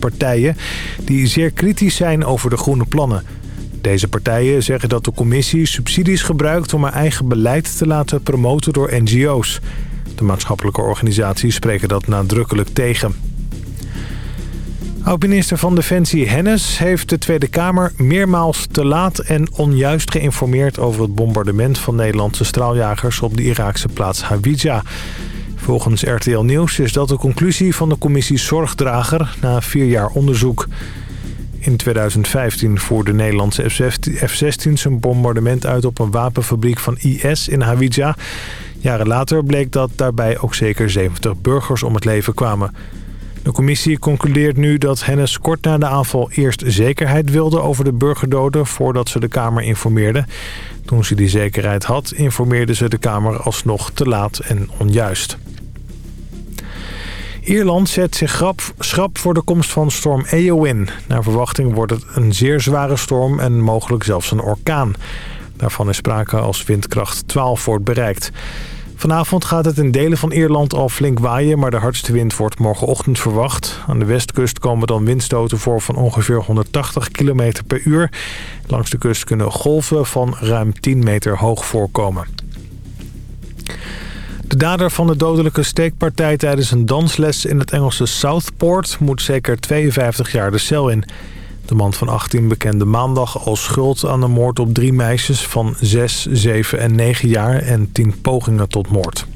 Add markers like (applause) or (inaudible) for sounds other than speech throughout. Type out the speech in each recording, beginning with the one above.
partijen... die zeer kritisch zijn over de groene plannen. Deze partijen zeggen dat de commissie subsidies gebruikt... om haar eigen beleid te laten promoten door NGO's. De maatschappelijke organisaties spreken dat nadrukkelijk tegen. Oud-minister van Defensie Hennis heeft de Tweede Kamer meermaals te laat en onjuist geïnformeerd over het bombardement van Nederlandse straaljagers op de Iraakse plaats Hawija. Volgens RTL Nieuws is dat de conclusie van de commissie Zorgdrager na vier jaar onderzoek. In 2015 voerde Nederlandse F-16 zijn bombardement uit op een wapenfabriek van IS in Hawija. Jaren later bleek dat daarbij ook zeker 70 burgers om het leven kwamen. De commissie concludeert nu dat Hennis kort na de aanval eerst zekerheid wilde over de burgerdoden voordat ze de Kamer informeerde. Toen ze die zekerheid had, informeerde ze de Kamer alsnog te laat en onjuist. Ierland zet zich grap, schrap voor de komst van storm Eowyn. Naar verwachting wordt het een zeer zware storm en mogelijk zelfs een orkaan. Daarvan is sprake als windkracht 12 wordt bereikt. Vanavond gaat het in delen van Ierland al flink waaien... maar de hardste wind wordt morgenochtend verwacht. Aan de westkust komen dan windstoten voor van ongeveer 180 km per uur. Langs de kust kunnen golven van ruim 10 meter hoog voorkomen. De dader van de dodelijke steekpartij tijdens een dansles in het Engelse Southport... moet zeker 52 jaar de cel in... De man van 18 bekende maandag als schuld aan de moord op drie meisjes van 6, 7 en 9 jaar en 10 pogingen tot moord.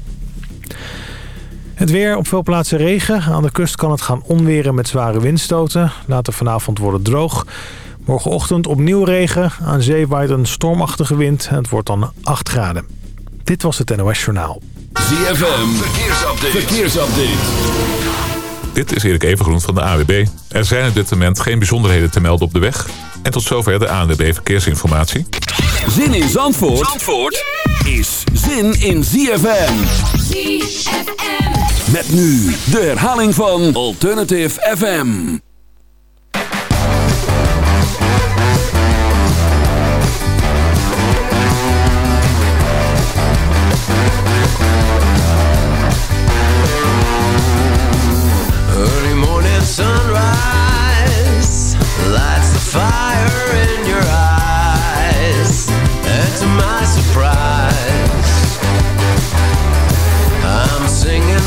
Het weer op veel plaatsen regen. Aan de kust kan het gaan onweren met zware windstoten. Later vanavond wordt het droog. Morgenochtend opnieuw regen. Aan zee waait een stormachtige wind. Het wordt dan 8 graden. Dit was het NOS Journaal. ZFM. Verkeersupdate. Verkeersupdate. Dit is Erik Evengroen van de AWB. Er zijn op dit moment geen bijzonderheden te melden op de weg. En tot zover de ANWB Verkeersinformatie. Zin in Zandvoort, Zandvoort is zin in ZFM. ZFM. Met nu de herhaling van Alternative FM.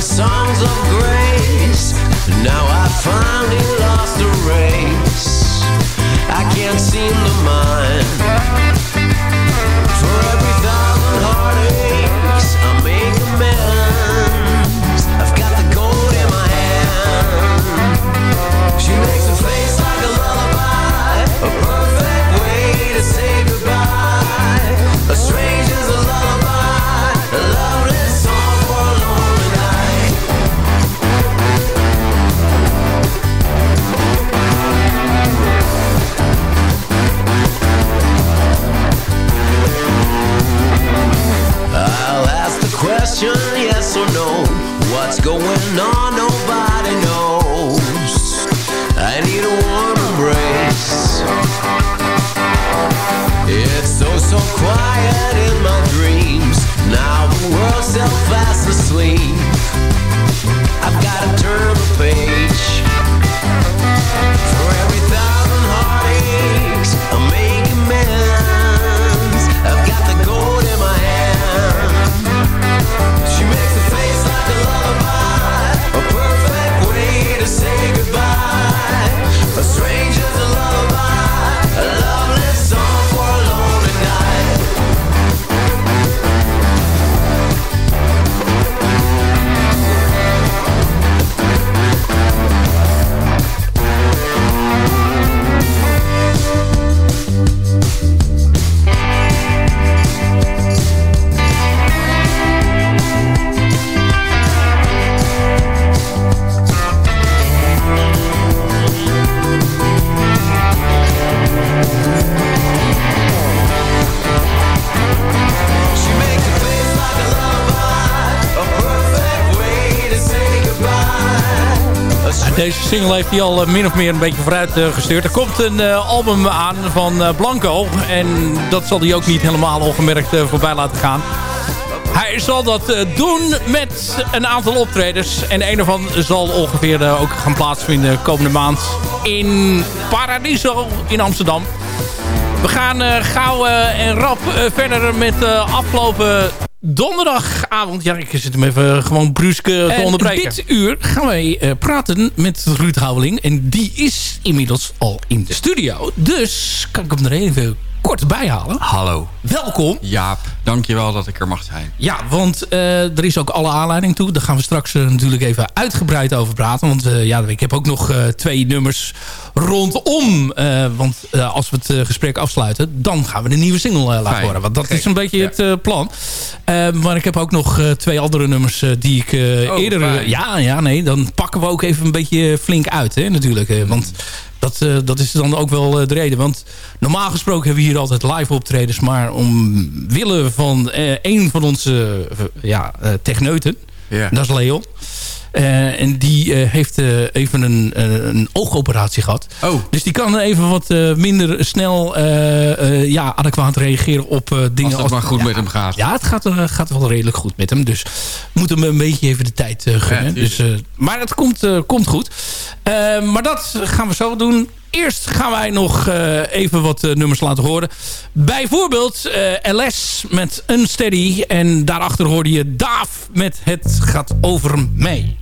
Songs of grace. Now I finally lost the race. I can't seem to mind. Question, yes or no. What's going on? Nobody knows. I need a warm embrace. It's so, so quiet in my dreams. Now the world's still fast asleep. I've gotta turn the page. Single heeft hij al eh, min of meer een beetje vooruit eh, gestuurd. Er komt een eh, album aan van Blanco. En dat zal hij ook niet helemaal ongemerkt voorbij laten gaan. Hij zal dat doen met een aantal optredens. En een daarvan zal ongeveer ook gaan plaatsvinden komende maand in Paradiso in Amsterdam. We gaan uh, gauw en rap verder met afgelopen donderdagavond. Ja, ik zit hem even gewoon bruske te onderbreken. dit uur gaan wij praten met Ruud Houweling. En die is inmiddels al in de studio. Dus kan ik hem er even kort bijhalen. Hallo. Welkom. Jaap, dankjewel dat ik er mag zijn. Ja, want uh, er is ook alle aanleiding toe. Daar gaan we straks uh, natuurlijk even uitgebreid over praten. Want uh, ja, ik heb ook nog twee nummers rondom. want als we het gesprek afsluiten, dan gaan we de nieuwe single laten horen. Want dat Kijk, is een beetje ja. het plan. Maar ik heb ook nog twee andere nummers die ik oh, eerder... Fijn. ja, ja, nee, dan pakken we ook even een beetje flink uit, hè, natuurlijk. want dat, dat is dan ook wel de reden. Want normaal gesproken hebben we hier altijd live optredens. Maar omwille van uh, een van onze ja, techneuten. Dat is Leon. Uh, en die uh, heeft uh, even een, een, oogoperatie gehad. Oh. Dus die kan even wat minder snel ja, adequaat reageren op dingen. Als het maar goed ja, met hem gaat. Ja, het gaat, gaat wel redelijk goed met hem. Dus moeten we een beetje even de tijd gunnen. Ja, dus, maar het komt, komt goed. maar dat gaan we zo doen eerst gaan wij nog uh, even wat uh, nummers laten horen. Bijvoorbeeld uh, LS met Unsteady. En daarachter hoorde je Daaf met Het gaat over mij.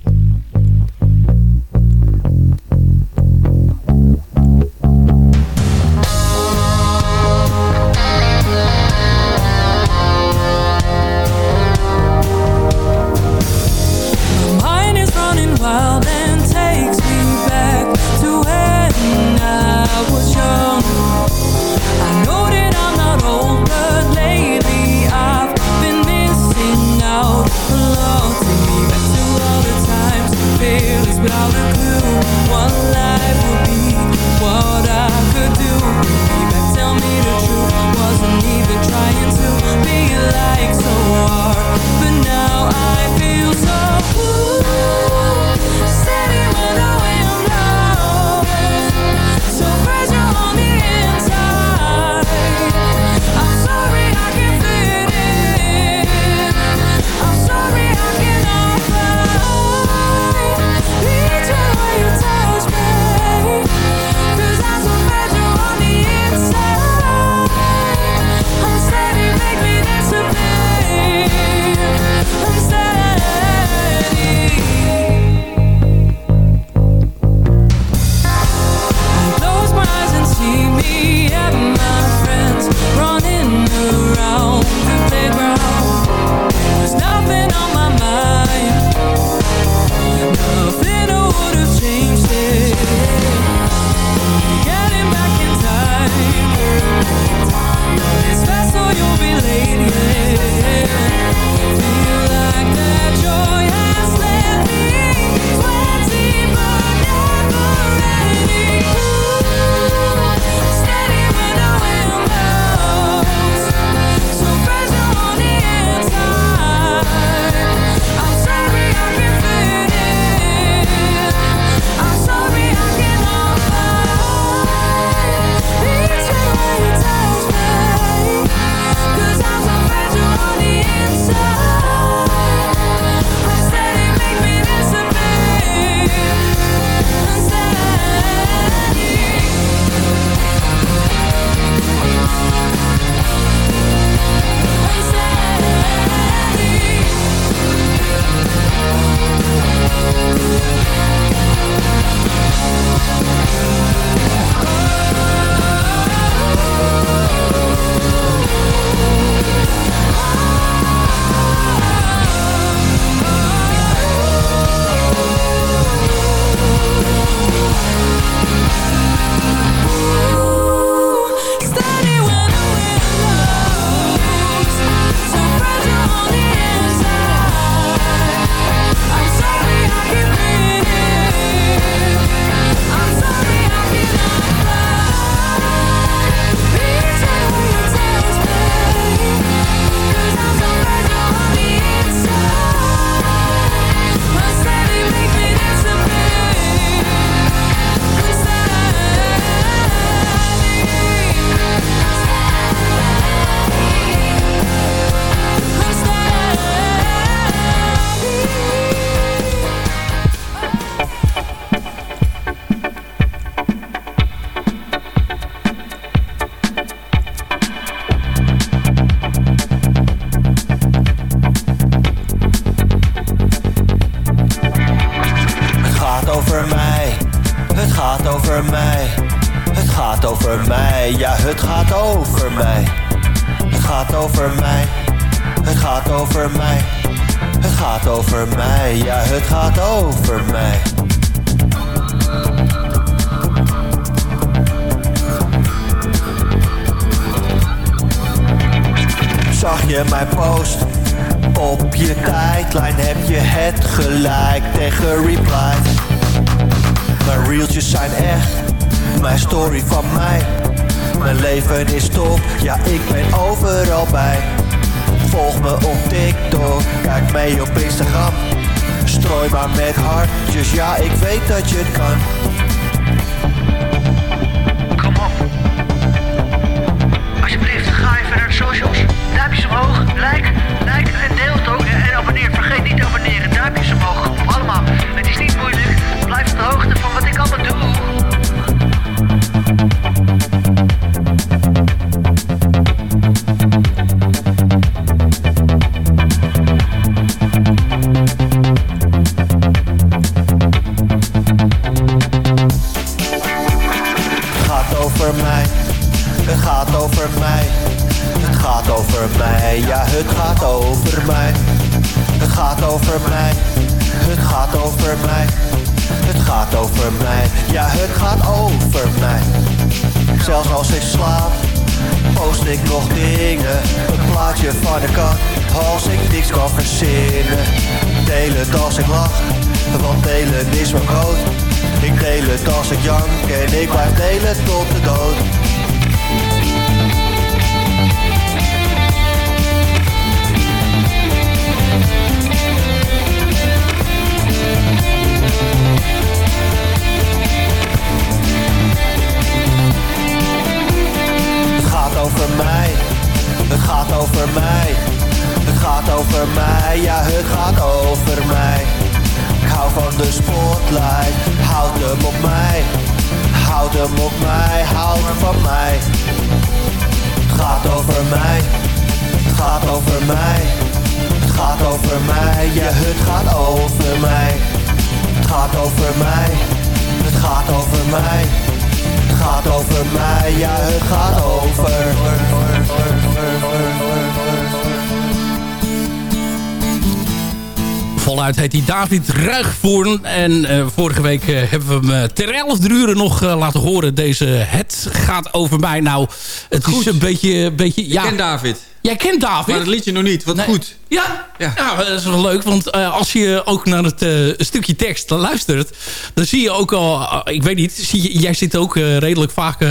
David Ruigvoorn. En eh, vorige week eh, hebben we hem eh, ter 11 uren nog laten horen. Deze Het gaat over mij. Nou, het is een beetje... beetje ja, Ik ken David. Jij kent David? Maar het liedje nog niet. Wat Nee. goed. Ja, ja. Ja. dat is wel leuk. Want als je ook naar het stukje tekst luistert... dan zie je ook al... ik weet niet, zie je, jij zit ook redelijk vaak...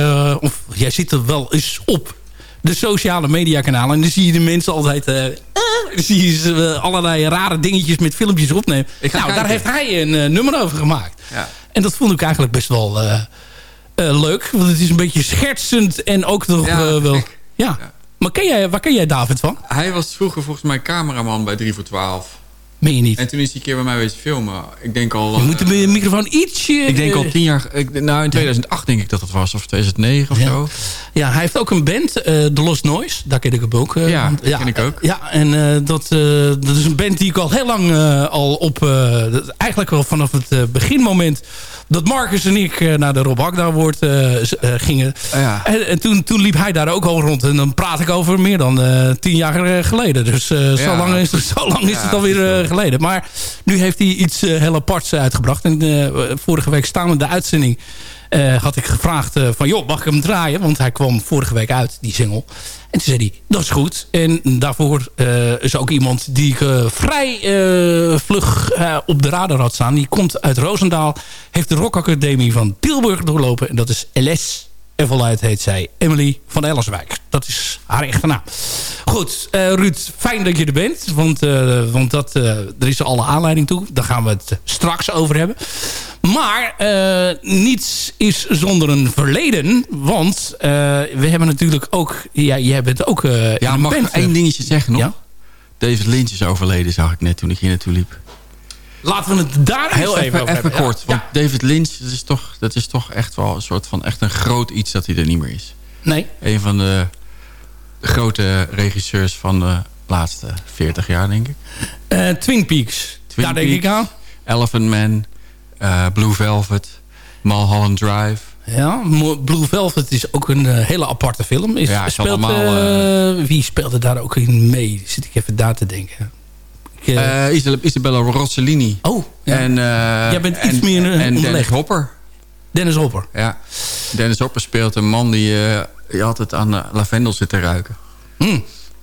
of jij zit er wel eens op de sociale mediakanalen. En dan zie je de mensen altijd... dan zie je ze eh, allerlei rare dingetjes met filmpjes opnemen. Nou, daar heeft hij een nummer over gemaakt. Ja. En dat vond ik eigenlijk best wel leuk. Want het is een beetje schertsend en ook Ja, eh, wel... (laughs) Ja. Ja. Maar ken jij, waar ken jij David van? Hij was vroeger volgens mij cameraman bij 3 voor 12. Meen je niet? En toen is hij een keer bij mij wezen filmen. Ik denk al... Je moet de eh, microfoon ietsje... ik denk al tien jaar... Ik, nou, in 2008 denk ik dat het was. Of 2009 of Ja. zo. Ja, hij heeft ook een band, eh The Lost Noise. Daar ken ik hem ook. eh, Ja, want- ken ik ook. Ja, en dat, dat is een band die ik al heel lang al op... eigenlijk wel vanaf het beginmoment... dat Marcus en ik naar de Rob Award eh, gingen. Ja. En, en toen, toen liep hij daar ook al rond. En dan praat ik over meer dan tien jaar geleden. Dus zo Ja, lang is, het, zo lang is Ja, het alweer eh, geleden. Maar nu heeft hij iets eh, heel aparts uitgebracht. En eh, vorige week staan we de uitzending... eh, had ik gevraagd eh, van... joh, mag ik hem draaien? Want hij kwam vorige week uit, die single. En toen zei hij, dat is goed. En daarvoor eh, is ook iemand die ik eh, vrij eh, vlug eh, op de radar had staan. Die komt uit Roosendaal. Heeft de Rock Academie van Tilburg doorlopen. En dat is LS. En voluit heet zij Emily van Ellerswijk. Dat is haar echte naam. Goed, eh, Ruud, fijn dat je er bent. Want, eh, want dat, eh, er is alle aanleiding toe. Daar gaan we het straks over hebben. Maar niets is zonder een verleden. Want we hebben natuurlijk ook... Ja, jij bent ook Ja, mag ik één dingetje zeggen nog? Ja? David Lynch is overleden, zag ik net toen ik hier naartoe liep. Laten we het daar Heel even, over even hebben. kort. Want David Lynch, dat is, toch, dat is toch echt wel een soort van echt een groot iets dat hij er niet meer is. Nee, Een van de grote regisseurs van de laatste 40 jaar, denk ik. Eh, Twin Peaks. Twin daar denk ik aan. Elephant Man, eh, Blue Velvet, Mulholland Drive. Ja, Blue Velvet is ook een eh, hele aparte film. Is, Ja, speelt, allemaal, wie speelde daar ook in mee? Zit ik even daar te denken. Ik, eh, Eh, Isabella, Isabella Rossellini. oh, ja. En, eh, Jij bent en, iets meer, eh, En Dennis onderlegd. Hopper. Dennis Hopper. Ja. Dennis Hopper speelt een man die, eh, die altijd aan eh, lavendel zit te ruiken. Hm.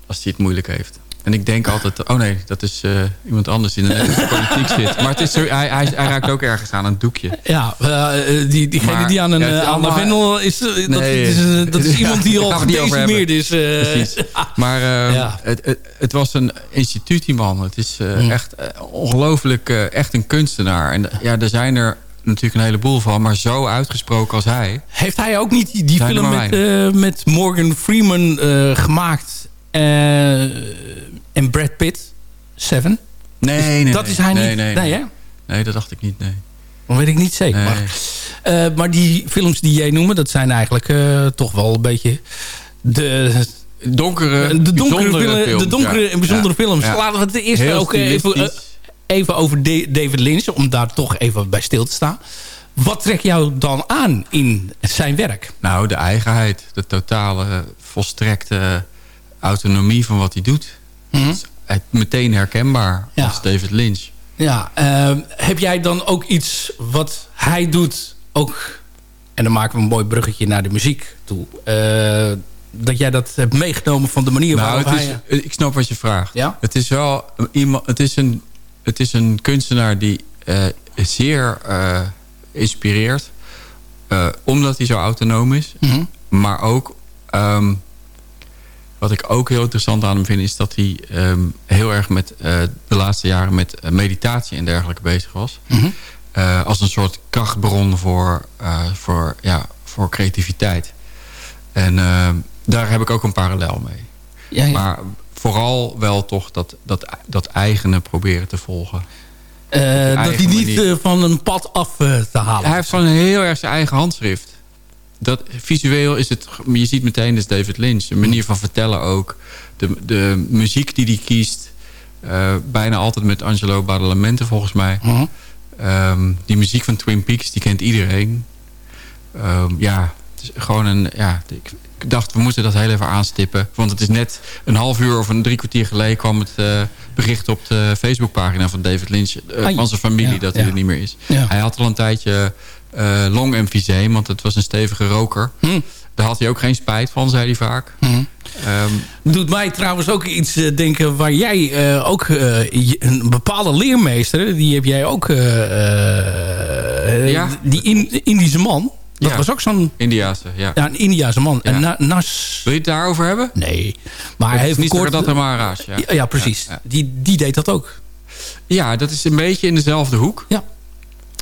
Als hij het moeilijk heeft. En ik denk altijd, oh nee, dat is eh, iemand anders die in de (laughs) politiek zit. Maar het is zo, hij, hij, hij raakt ook ergens aan een doekje. Ja, eh, eh, die, diegene Maar, die aan een ja, is aan allemaal- lavendel is, dat, is, dat is (laughs) ja, iemand die daar al gedecimeerd is. Precies. (laughs) Maar Ja. het, het, het was een instituut, die man. Het is Mm. echt ongelooflijk, echt een kunstenaar. En ja, er zijn er natuurlijk een heleboel van, maar zo uitgesproken als hij. Heeft hij ook niet die, film met, met Morgan Freeman gemaakt en Brad Pitt? Seven? Nee, nee. Dat nee. is hij nee, niet? Nee, Nee, nee. hè? Nee, dat dacht ik niet, nee. Dat weet ik niet zeker. Nee. Maar, eh, maar die films die jij noemt, dat zijn eigenlijk eh, toch wel een beetje de, Donkere, de donkere, films, de donkere ja. en bijzondere Ja. films. Ja. Laten we het eerst Heel ook even, eh, even over Da- David Lynch, om daar toch even bij stil te staan. Wat trekt jou dan aan in zijn werk? Nou, de eigenheid, de totale volstrekte autonomie van wat hij doet. Mhm. Is meteen herkenbaar Ja. als David Lynch. Ja, eh, heb jij dan ook iets wat hij doet, ook, en dan maken we een mooi bruggetje naar de muziek toe, eh, dat jij dat hebt meegenomen van de manier Nou, waarop hij... is, ik snap wat je vraagt. Ja? Het is wel iemand. Het is een, het is een kunstenaar die eh, zeer eh, inspireert. eh, omdat hij zo autonoom is. Mhm. Maar ook, ehm, wat ik ook heel interessant aan hem vind... is dat hij ehm, heel erg met eh, de laatste jaren met eh, meditatie en dergelijke bezig was. Mhm. Eh, als een soort krachtbron voor, voor, ja, voor creativiteit. En ehm, daar heb ik ook een parallel mee. Ja, ja. Maar vooral wel toch dat, dat, dat eigene proberen te volgen. Dat hij niet van een pad af te halen. Hij heeft gewoon heel erg zijn eigen handschrift. Dat, visueel is het, je ziet meteen, dat is David Lynch. De manier van vertellen ook. De, de muziek die hij kiest. eh, bijna altijd met Angelo Badalamenti volgens mij. Mhm. Ehm, die muziek van Twin Peaks, die kent iedereen. Ehm, ja, het is gewoon een... Ja, ik, ik dacht, we moeten dat heel even aanstippen. Want het is net een half uur of een drie kwartier geleden... kwam het eh, bericht op de Facebookpagina van David Lynch... eh, Ai. van zijn familie, Ja, dat hij ja. er niet meer is. Ja. Hij had al een tijdje eh longemfyseem, want het was een stevige roker. Hm. Daar had hij ook geen spijt van, zei hij vaak. Mhm. Ehm, Doet mij trouwens ook iets eh, denken waar jij eh, ook een bepaalde leermeester, die heb jij ook, Ja. die in, Indische man. Dat Ja. was ook zo'n Indiaanse, ja. ja, een Indiase man. Ja. En na, Nas... Wil je het daarover hebben? Nee. Maar hij heeft niet kort... dat de Maharaj, ja. Ja, ja, precies. Die, die deed dat ook. Ja, dat is een beetje in dezelfde hoek. Ja.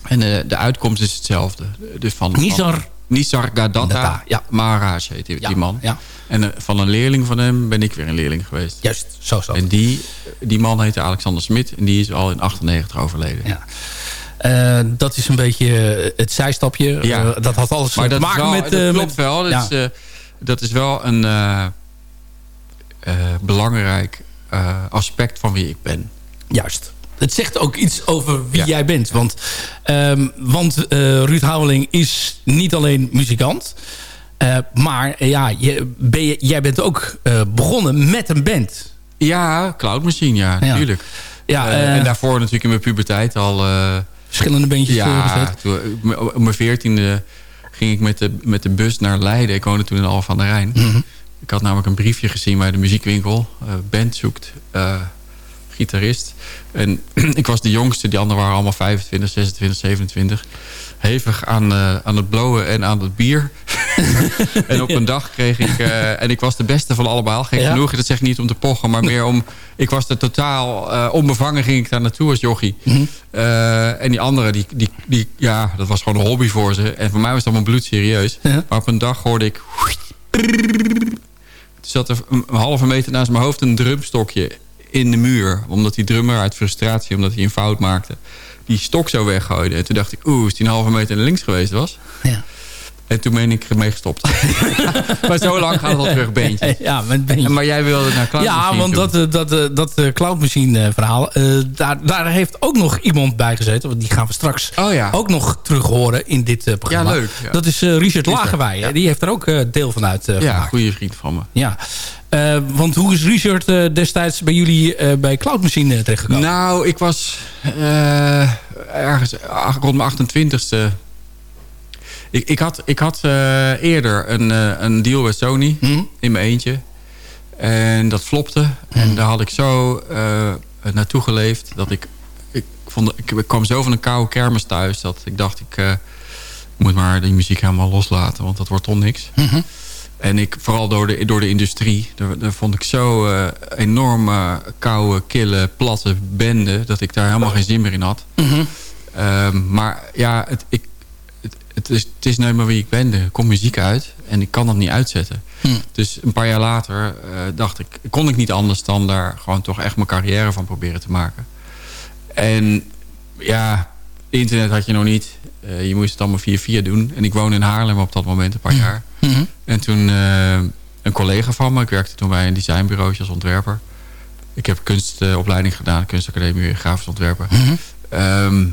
En eh, de uitkomst is hetzelfde. Dus van, Nizar. van Nisar Gadatta Datta, ja. Maharaj heet die, Ja, die man. ja. En eh, van een leerling van hem ben ik weer een leerling geweest. Juist, zo zo. En die, die man heette Alexander Smit. En die is al in 98 overleden. Ja. Eh, dat is een beetje het zijstapje. Ja. Dat had alles Maar te maken wel, met... dat klopt wel. Dat, ja. is, dat is wel een belangrijk aspect van wie ik ben. Juist. Het zegt ook iets over wie Ja. jij bent. Want, ehm, want eh, Ruud Houweling is niet alleen muzikant. eh, maar eh, ja, je, ben je, jij bent ook begonnen met een band. Ja, Cloud Machine, ja, Ja. natuurlijk. Ja, en daarvoor natuurlijk in mijn puberteit al... verschillende bandjes ja, op mijn veertiende ging ik met de, met de bus naar Leiden. Ik woonde toen in Alphen aan de Rijn. Mhm. Ik had namelijk een briefje gezien bij de muziekwinkel. Eh, band zoekt gitarist. En (clears throat) ik was de jongste, die anderen waren allemaal 25, 26, 27. Hevig aan, eh, aan het blowen en aan het bier. (laughs) en op een dag kreeg ik... eh, en ik was de beste van allemaal. Gek Ja. genoeg, dat zeg ik niet om te pochen, maar meer om... Ik was er totaal eh, onbevangen, ging ik daar naartoe als jochie. Mhm. En die anderen, die, die, die, ja, dat was gewoon een hobby voor ze. En voor mij was het allemaal bloedserieus. Ja. Maar op een dag hoorde ik... Toen (laughs) zat er een halve meter naast mijn hoofd een drumstokje in de muur. Omdat die drummer uit frustratie, omdat hij een fout maakte... die stok zo weggooide. En toen dacht ik, oeh, is die een halve meter naar links geweest was? Ja. En toen ben ik ermee gestopt. (laughs) maar zo lang gaat het al terug, beentje. Ja, met beentje. Maar jij wilde naar Cloud Ja, Machine want dat, eh, dat, eh, dat eh, Cloud Machine verhaal... daar, daar heeft ook nog iemand bij gezeten. Want die gaan we straks Oh ja. ook nog terug horen in dit eh, programma. Ja, leuk, ja. Dat is Richard er, Lagerwij. ja. Die heeft er ook deel van uit Ja, goede vriend van me. Ja. Eh, want hoe is Richard eh, destijds bij jullie eh, bij Cloud Machine terechtgekomen? Nou, ik was ergens rond mijn 28ste. Ik, ik had, ik had eerder een, een deal met Sony Hm? in mijn eentje. En dat flopte. En daar had ik zo naartoe geleefd dat ik... Ik, vond, ik, ik kwam zo van een koude kermis thuis dat ik dacht... ik moet maar die muziek helemaal loslaten, want dat wordt toch niks. Mhm. En ik, vooral door de, door de industrie, daar, daar vond ik zo eh, enorm eh, koude, kille, platte bende... dat ik daar helemaal geen zin meer in had. Mhm. Ehm, maar ja, het, ik, het, het, is, het is nou maar wie ik ben. Er komt muziek uit en ik kan dat niet uitzetten. Hm. Dus een paar jaar later eh, dacht ik... kon ik niet anders dan daar gewoon toch echt mijn carrière van proberen te maken. En ja, internet had je nog niet. Je moest het allemaal via via doen. En ik woonde in Haarlem op dat moment, een paar jaar. En toen eh, een collega van me... ik werkte toen bij een designbureau als ontwerper. Ik heb kunstopleiding gedaan, kunstacademie, grafisch ontwerper. Mhm. Ehm,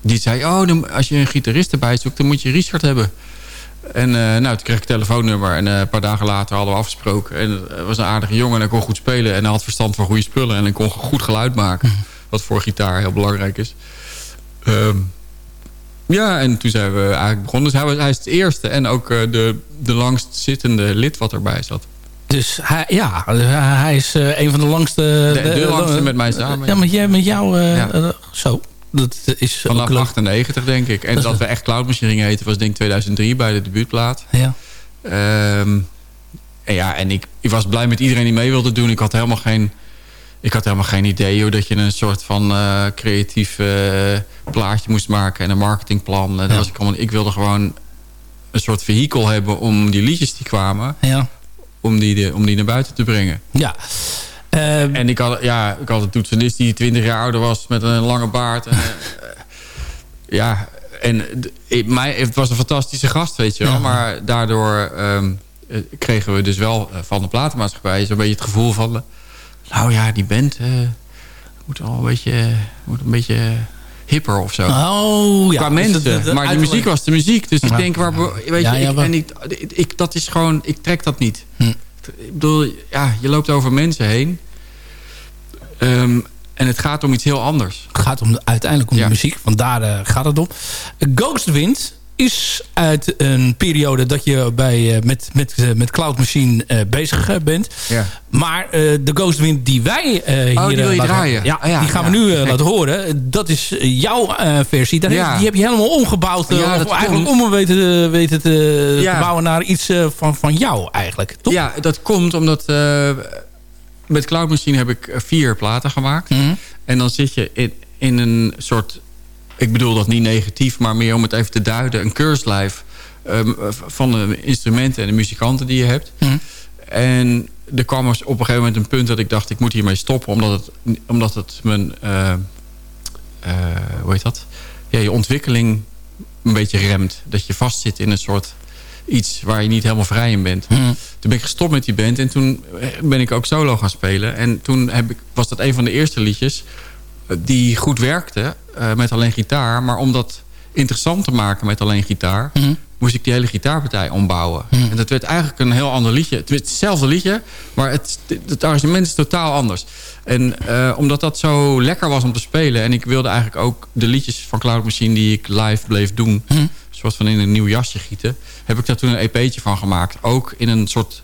die zei, oh, dan, als je een gitarist erbij zoekt, dan moet je Richard hebben. En eh, nou, toen kreeg ik een telefoonnummer. En eh, een paar dagen later hadden we afgesproken. En het was een aardige jongen en hij kon goed spelen. En hij had verstand van goede spullen. En hij kon goed geluid maken. Wat voor gitaar heel belangrijk is. Ehm, ja, en toen zijn we eigenlijk begonnen. Dus hij, was, hij is het eerste en ook eh, de, de langst zittende lid wat erbij zat. Dus hij, ja, hij is eh, een van de langste... De, de eh, langste met mij samen. Ja, met, jij, met jou Ja. zo. Dat is Vanaf ook leuk. 98 denk ik. En Dat we echt Cloud Machine gingen heten was denk ik 2003 bij de debuutplaat. Ja. Ehm, en ja, en ik, ik was blij met iedereen die mee wilde doen. Ik had helemaal geen, ik had helemaal geen idee hoe dat je een soort van eh, creatief eh, plaatje moest maken en een marketingplan. En dat was ik, allemaal, ik wilde gewoon een soort vehikel hebben om die liedjes die kwamen, Ja. om die, de, om die naar buiten te brengen. ja. Eh, En ik had, ja, ik had een toetsenist die 20 jaar ouder was met een lange baard. En, eh, (laughs) ja, en ik- mij, het was een fantastische gast, weet je wel. Ja. Maar daardoor ehm, eh, kregen we dus wel eh, van de platenmaatschappij... zo'n beetje het gevoel van... nou ja, die band eh, moet wel een beetje, moet een beetje hipper of zo. oh, ja. Qua Dus mensen. het maar de muziek was de muziek. Dus Ja. ik denk, waar, weet Ja, je, ik, en ik, ik, dat is gewoon, ik trek dat niet. Hm. Ik bedoel, ja, je loopt over mensen heen. Ehm, en het gaat om iets heel anders. Het gaat om de, uiteindelijk om de muziek. Want daar eh, gaat het om. Ghostwind is uit een periode dat je bij, eh, met, met, eh, met Cloud Machine eh, bezig bent. Ja. Maar de Ghostwind die wij eh, hier Oh, die wil je laten- draaien? Ja, Ah, ja, die gaan we nu (laughs) laten horen. Dat is jouw versie. Daar die heb je helemaal omgebouwd. Ja, of eigenlijk om weten, weten te, te bouwen naar iets van, van jou eigenlijk. Toch? Ja, dat komt omdat... met Cloud Machine heb ik vier platen gemaakt. Mhm. En dan zit je in, in een soort... Ik bedoel dat niet negatief, maar meer om het even te duiden. Een keurslijf ehm, van de instrumenten en de muzikanten die je hebt. Mhm. En er kwam op een gegeven moment een punt dat ik dacht... ik moet hiermee stoppen, omdat het, omdat het mijn... eh, eh, hoe heet dat? Ja, je ontwikkeling een beetje remt. Dat je vastzit in een soort iets waar je niet helemaal vrij in bent. Mhm. Toen ben ik gestopt met die band en toen ben ik ook solo gaan spelen. En toen heb ik, was dat een van de eerste liedjes eh, die goed werkte eh, met alleen gitaar. Maar om dat interessant te maken met alleen gitaar... Mhm. moest ik die hele gitaarpartij ombouwen. Mhm. En dat werd eigenlijk een heel ander liedje. Het hetzelfde liedje, maar het, het arrangement is totaal anders. En eh, omdat dat zo lekker was om te spelen... en ik wilde eigenlijk ook de liedjes van Cloud Machine... die ik live bleef doen, Mhm. een soort van in een nieuw jasje gieten... heb ik daar toen een EP'tje van gemaakt. Ook in een soort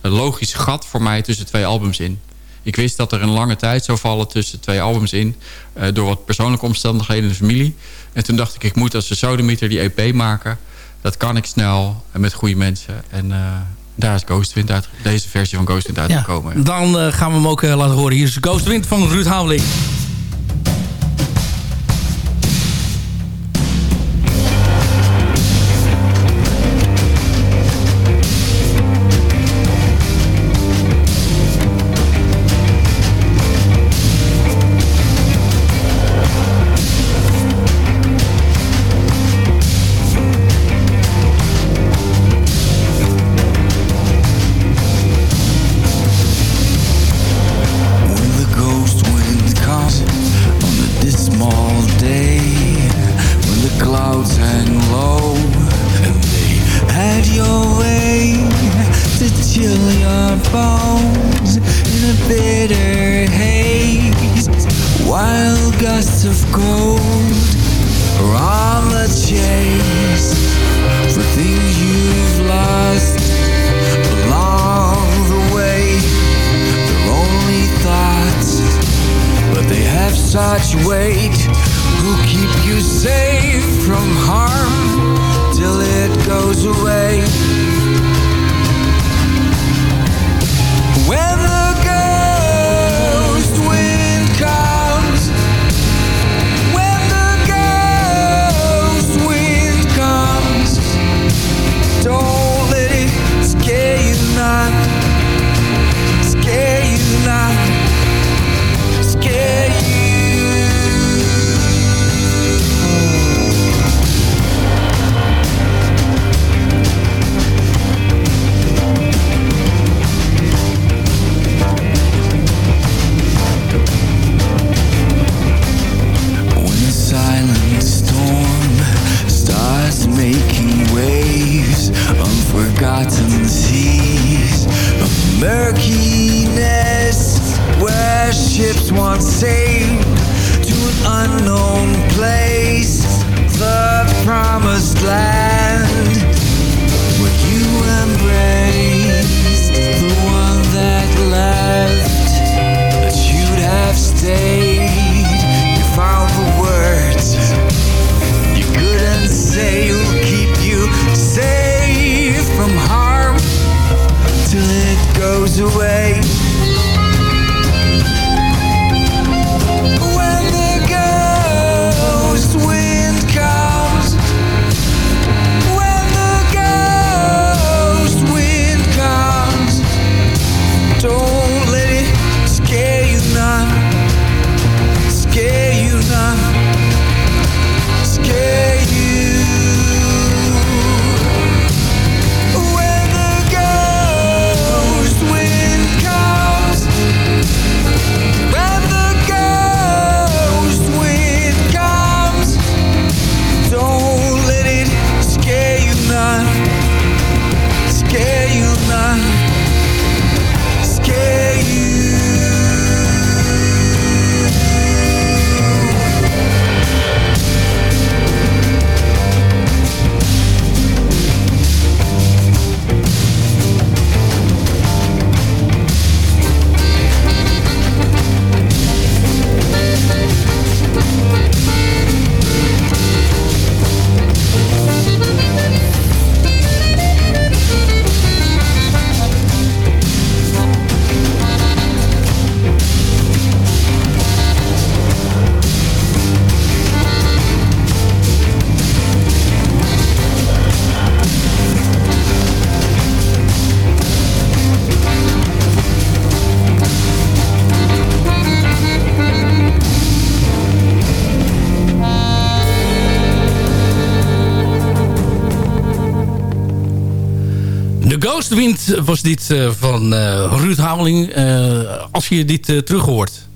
logisch gat voor mij tussen twee albums in. Ik wist dat er een lange tijd zou vallen tussen twee albums in... eh, door wat persoonlijke omstandigheden in de familie. En toen dacht ik, ik moet als de Sodemieter die EP maken. Dat kan ik snel en met goede mensen. En eh, daar is Ghostwind uit, deze versie van Ghostwind uitgekomen. Ja. Dan eh, gaan we hem ook laten horen. Hier is Ghostwind van Ruud Hameling. Was dit eh, van eh, Ruud Hameling. Eh, als je dit terug hoort.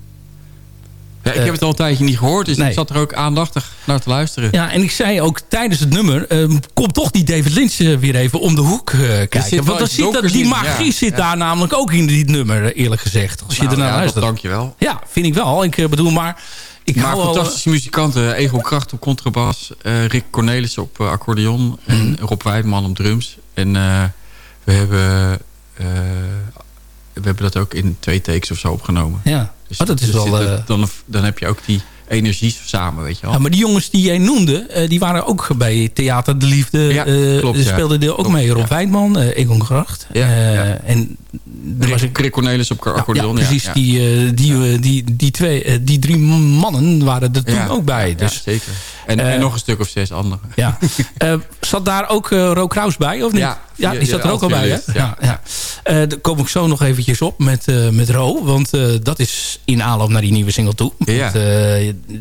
Ja, ik heb het al een tijdje niet gehoord, dus nee. ik zat er ook aandachtig naar te luisteren. Ja, en ik zei ook tijdens het nummer... ehm, komt toch die David Lynch weer even om de hoek kijken. Want dan zit dat, die magie ja. zit Ja. daar namelijk ook in dit nummer, eerlijk gezegd. Als je Nou, ernaar ja, luistert. dankjewel. Ja, vind ik wel. Ik bedoel, maar... Ik Maar fantastische muzikanten. Egon Kracht op contrabas. Rick Cornelis op accordeon. En Mhm. Rob Wijdman op drums. En we, hebben, eh, we hebben dat ook in twee takes of zo opgenomen. Ja, Dus oh, dat is dus wel... eh, dan, dan heb je ook die energie samen, weet je wel. Ja, maar die jongens die jij noemde, eh, die waren ook bij Theater de Liefde. Ja, klopt, ja. speelden er ook Klopt, mee. Rob ja. Wijdman, eh, Egon Gracht. Ja. En er was ik... Rick Cornelis op accordeon. ja, precies. Die, die, die, die, twee, die drie mannen waren er toen ook bij. ja, Dus zeker. En, en nog een stuk of zes anderen. ja. (laughs) Zat daar ook Ro Kraus bij, of niet? Ja, ja die zat er ook al bij, hè? Ja. Ja, Eh, daar kom ik zo nog eventjes op met, eh, met Ro. Want eh, dat is in aanloop naar die nieuwe single toe. Ja. Want,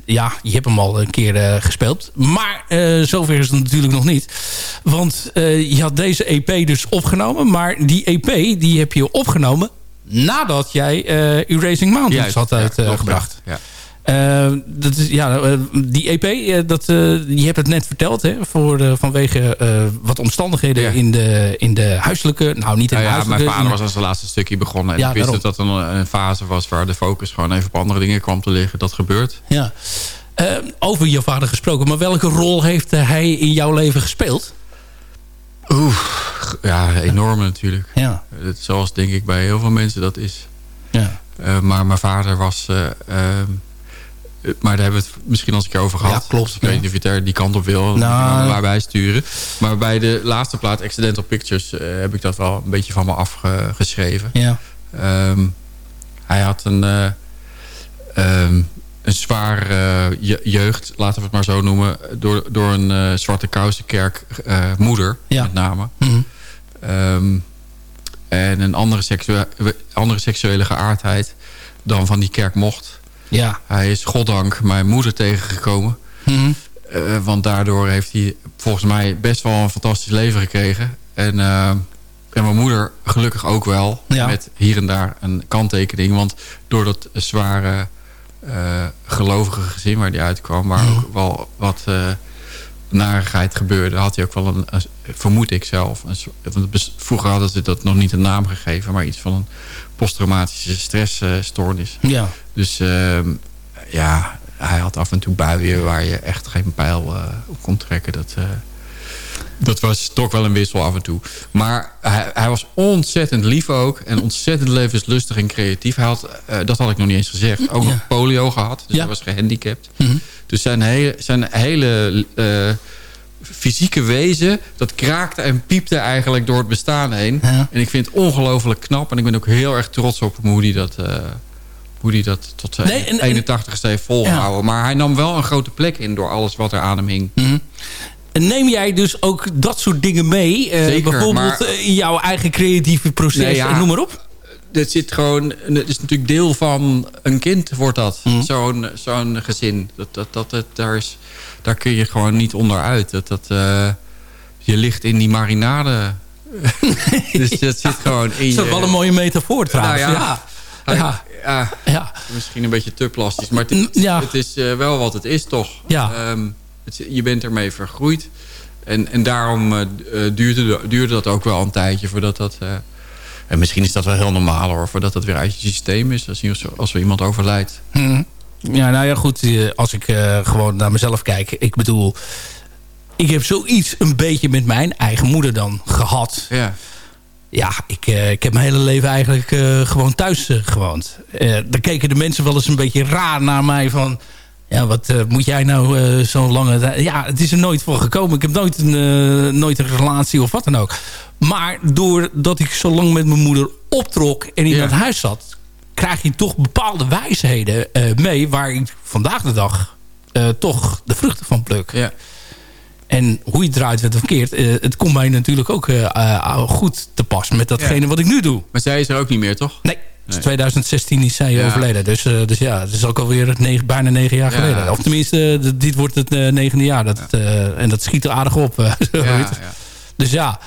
ja, je hebt hem al een keer gespeeld. Maar zover is het natuurlijk nog niet. Want je had deze EP dus opgenomen. Maar die EP die heb je opgenomen nadat jij eh Erasing Mountains Juist, had uitgebracht. ja. Eh, dat is, ja, eh, die EP, eh, dat, je hebt het net verteld, hè, voor, vanwege wat omstandigheden Ja. in, de, in de huiselijke, nou niet in Nou de ja, mijn huiselijke. vader was aan zijn laatste stukje begonnen. En Ja, ik wist daarom. dat dat een, een fase was waar de focus gewoon even op andere dingen kwam te liggen. Dat gebeurt. Ja. Over je vader gesproken, maar welke rol heeft hij in jouw leven gespeeld? Oeh, ja, enorm natuurlijk. Ja, Het, zoals denk ik bij heel veel mensen dat is. ja. Maar mijn vader was... eh, ehm, eh, maar daar hebben we het misschien als een keer over gehad. Ja, klopt. Ik weet niet of je daar die kant op wil. Nou. waarbij sturen. Maar bij de laatste plaat, Accidental Pictures... eh, heb ik dat wel een beetje van me afgeschreven. ja. Ehm, hij had een, eh, ehm, een zwaar eh, je- jeugd, laten we het maar zo noemen... door, door een eh, zwarte kousenkerk eh, moeder, Ja. met name. Ehm, en een andere, seksuele andere seksuele geaardheid dan van die kerk mocht. Ja. Hij is goddank mijn moeder tegengekomen. Mhm. Eh, want daardoor heeft hij volgens mij best wel een fantastisch leven gekregen. En, eh, en mijn moeder gelukkig ook wel. Ja. Met hier en daar een kanttekening. Want door dat zware eh, gelovige gezin waar hij uitkwam... waar Mhm. ook wel wat narigheid gebeurde... had hij ook wel een, vermoed ik zelf... Een, want vroeger hadden ze dat nog niet een naam gegeven... maar iets van een posttraumatische stressstoornis. Ja. Dus ehm, ja, hij had af en toe buien waar je echt geen pijl eh, op kon trekken. Dat, eh, dat was toch wel een wissel af en toe. Maar hij, hij was ontzettend lief ook. En ontzettend levenslustig en creatief. Hij had, eh, dat had ik nog niet eens gezegd. Ook Ja. nog polio gehad. Dus Ja. hij was gehandicapt. Mhm. Dus zijn hele, zijn hele fysieke wezen... dat kraakte en piepte eigenlijk door het bestaan heen. Ja. En ik vind het ongelooflijk knap. En ik ben ook heel erg trots op hoe hij dat... eh, hoe dat tot zijn Nee, en- en- 81ste heeft volgehouden. Maar hij nam wel een grote plek in door alles wat er aan hem hing. En neem jij dus ook dat soort dingen mee? eh, Zeker, bijvoorbeeld maar- eh, in jouw eigen creatieve proces Nee, ja. en noem maar op? Het zit gewoon, het is natuurlijk deel van een kind wordt dat. Mhm. Zo'n zo'n gezin. Dat, dat, dat, het daar, is, daar kun je gewoon niet onderuit. Dat, dat, eh, je ligt in die marinade. (laughs) dus dat zit gewoon in Is dat je... wel een mooie metafoor trouwens? Nou ja. ja. Ja. ja, misschien een beetje te plastisch. Maar het, is- het is eh, wel wat het is toch. Ja. Ehm, het, je bent ermee vergroeid. En, en daarom eh, duurde, duurde dat ook wel een tijdje voordat dat... en misschien is dat wel heel normaal hoor. Voordat dat weer uit je systeem is. Als, je- als er iemand overlijdt. Mhm. Ja, nou ja, goed. eh, Als ik eh, gewoon naar mezelf kijk. Ik bedoel, ik heb zoiets een beetje met mijn eigen moeder dan gehad. Ja. Ja, ik, eh, ik heb mijn hele leven eigenlijk gewoon thuis gewoond. Dan keken de mensen wel eens een beetje raar naar mij van... Ja, wat moet jij nou zo'n lange... tijd- Ja, het is er nooit voor gekomen. Ik heb nooit een, nooit een relatie of wat dan ook. Maar doordat ik zo lang met mijn moeder optrok en in Ja. dat huis zat... krijg je toch bepaalde wijsheden eh, mee... waar ik vandaag de dag eh, toch de vruchten van pluk. ja. En hoe je het draait werd verkeerd... eh, het komt mij natuurlijk ook goed te pas met datgene Ja. wat ik nu doe. Maar zij is er ook niet meer toch? Nee, dus Nee. 2016 is zij Ja. overleden. Dus, dus ja, het is ook alweer negen, bijna negen jaar Ja. geleden. Of tenminste, dit wordt het negende jaar. Dat, en dat schiet er aardig op. (laughs) Dus ja,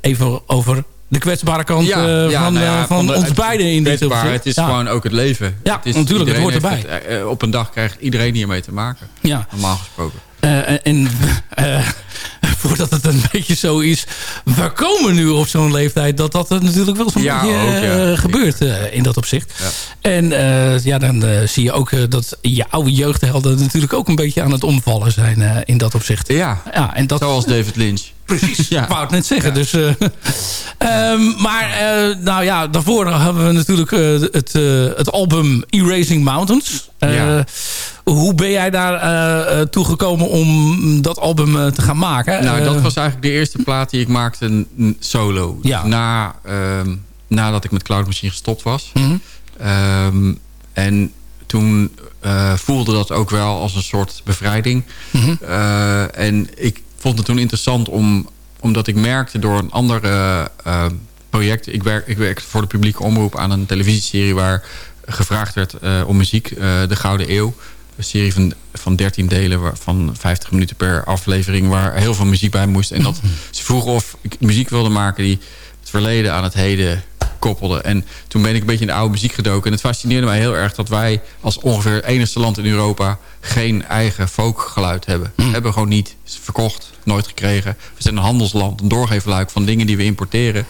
even over de kwetsbare kant Ja, eh, ja, van, nou ja, eh, van ons het- beiden in dit opzicht. Het is gewoon ook het leven. Ja, het is, natuurlijk, het hoort erbij. het, eh, op een dag krijgt iedereen hiermee te maken. Ja. Normaal gesproken. Eh, en eh, (laughs) voordat het een beetje zo is... we komen nu op zo'n leeftijd... dat dat er natuurlijk wel zo'n Ja, beetje ook, ja. eh, gebeurt in dat opzicht. Ja. En ja, dan zie je ook dat je oude jeugdhelden... natuurlijk ook een beetje aan het omvallen zijn in dat opzicht. Ja, Ja, en dat, zoals David Lynch. Precies, (laughs) Ja. ik wou het net zeggen. Dus, eh, (laughs) ehm, maar nou ja, daarvoor hebben we natuurlijk het, het album Erasing Mountains. Hoe ben jij daar eh, eh, toegekomen om dat album eh, te gaan maken? Nou, dat was eigenlijk de eerste plaat die ik maakte solo. Ja. Na, ehm, nadat ik met Cloud Machine gestopt was. mhm. Ehm, en toen voelde dat ook wel als een soort bevrijding. Mhm. En ik vond het toen interessant om, omdat ik merkte door een ander eh, eh, project. Ik, werk, ik werkte voor de publieke omroep aan een televisieserie waar gevraagd werd om muziek. de Gouden Eeuw. Een serie van, van 13 delen waar, van 50 minuten per aflevering waar heel veel muziek bij moest. En dat (laughs) ze vroegen of ik muziek wilde maken die het verleden aan het heden koppelde. En toen ben ik een beetje in de oude muziek gedoken. En het fascineerde mij heel erg dat wij als ongeveer het enigste land in Europa geen eigen folkgeluid hebben. We hebben gewoon niet verkocht, nooit gekregen. We zijn een handelsland, een doorgeefluik van dingen die we importeren.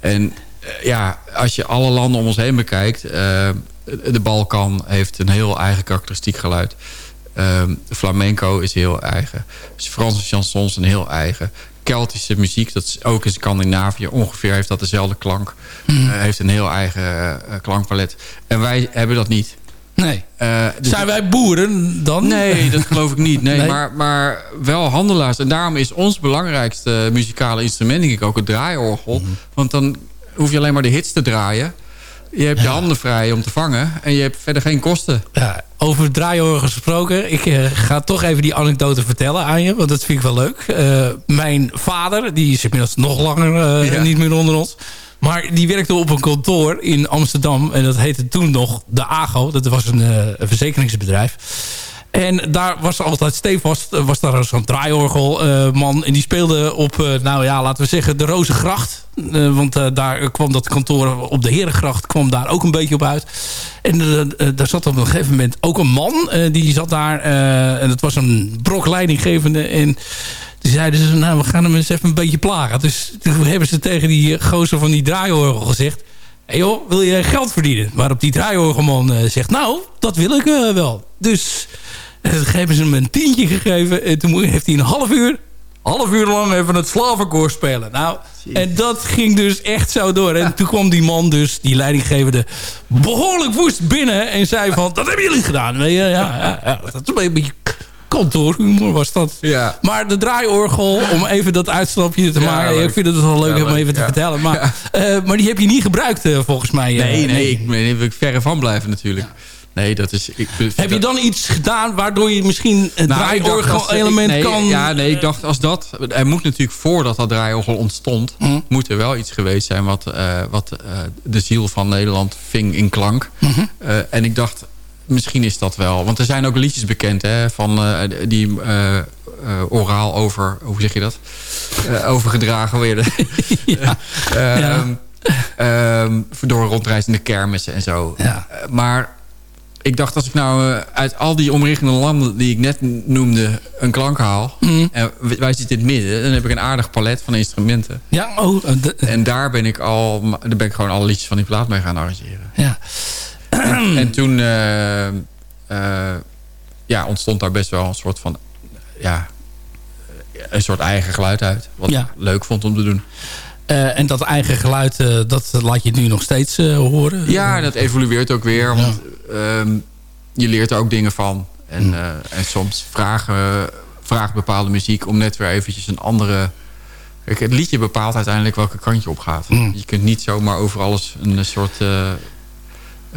En eh, ja, als je alle landen om ons heen bekijkt... eh, de Balkan heeft een heel eigen karakteristiek geluid. Ehm, flamenco is heel eigen. Franse chansons zijn heel eigen. Keltische muziek, dat is ook in Scandinavië ongeveer heeft dat dezelfde klank. Hmm. Eh, heeft een heel eigen eh, klankpalet. En wij hebben dat niet. Nee. Eh, dus Zijn wij boeren dan? Nee, dat geloof ik niet. Nee, Nee? Maar, maar wel handelaars. En daarom is ons belangrijkste muzikale instrument... denk ik ook het draaiorgel. Mhm. Want dan hoef je alleen maar de hits te draaien. Je hebt je handen vrij om te vangen. En je hebt verder geen kosten. Ja, over draaiorgel gesproken. Ik eh, ga toch even die anekdote vertellen aan je. Want dat vind ik wel leuk. Eh, mijn vader, die is inmiddels nog langer eh, Ja. niet meer onder ons. Maar die werkte op een kantoor in Amsterdam. En dat heette toen nog de AGO. Dat was een, een verzekeringsbedrijf. En daar was altijd stevast was daar zo'n draaiorgelman. en die speelde op, eh, nou ja, laten we zeggen, de Rozengracht. Eh, want eh, daar kwam dat kantoor op de Herengracht kwam daar ook een beetje op uit. En eh, eh, daar zat op een gegeven moment ook een man. eh, die zat daar, eh, en dat was een brok leidinggevende. En toen zeiden ze, nou, we gaan hem eens even een beetje plagen. Dus toen hebben ze tegen die eh, gozer van die draaiorgel gezegd... Hé joh, wil je geld verdienen? Waarop die draaiorgelman eh, zegt, nou, dat wil ik eh, wel. Dus toen hebben ze hem een tientje gegeven. En toen heeft hij een half uur, half uur lang even het slavenkoor spelen. Nou, en dat ging dus echt zo door. En toen kwam die man dus, die leidinggevende, behoorlijk woest binnen. En zei van, dat hebben jullie gedaan. Ja, ja, ja, dat is een beetje kantoorhumor was dat. Ja. Maar de draaiorgel, om even dat uitstapje te maken. Ik vind het wel leuk om even te vertellen. Maar, eh, maar die heb je niet gebruikt eh, volgens mij. eh, Nee, nee, ik wil ik verre van blijven natuurlijk. Nee, dat is... Ik, Heb je dan iets gedaan waardoor je misschien het Nou, draaiorgel-element nee, kan... Ja, nee, ik dacht als dat... Er moet natuurlijk voordat dat draaiorgel ontstond... Hm. moet er wel iets geweest zijn wat, eh, wat eh, de ziel van Nederland ving in klank. Mhm. Eh, en ik dacht, misschien is dat wel... Want er zijn ook liedjes bekend hè, van die oraal over... Hoe zeg je dat? Overgedragen werden. (laughs) Ja. Ehm, ehm, door rondreizende kermissen en zo. Ja. Maar ik dacht, als ik nou eh, uit al die omringende landen die ik net noemde een klank haal... Mhm. en wij zitten in het midden, dan heb ik een aardig palet van instrumenten. Ja, oh, eh, En daar ben ik al, daar ben ik gewoon alle liedjes van die plaat mee gaan arrangeren. ja. En toen eh, ja, ontstond daar best wel een soort van... Ja, een soort eigen geluid uit. Wat Ja. ik leuk vond om te doen. Eh, en dat eigen geluid, eh, dat laat je nu nog steeds eh, horen? Ja, dat evolueert ook weer. Want ehm, je leert er ook dingen van. En, eh, en soms vragen, vraagt bepaalde muziek om net weer eventjes een andere... Kijk, het liedje bepaalt uiteindelijk welke kant je op gaat. Mm. Je kunt niet zomaar over alles een soort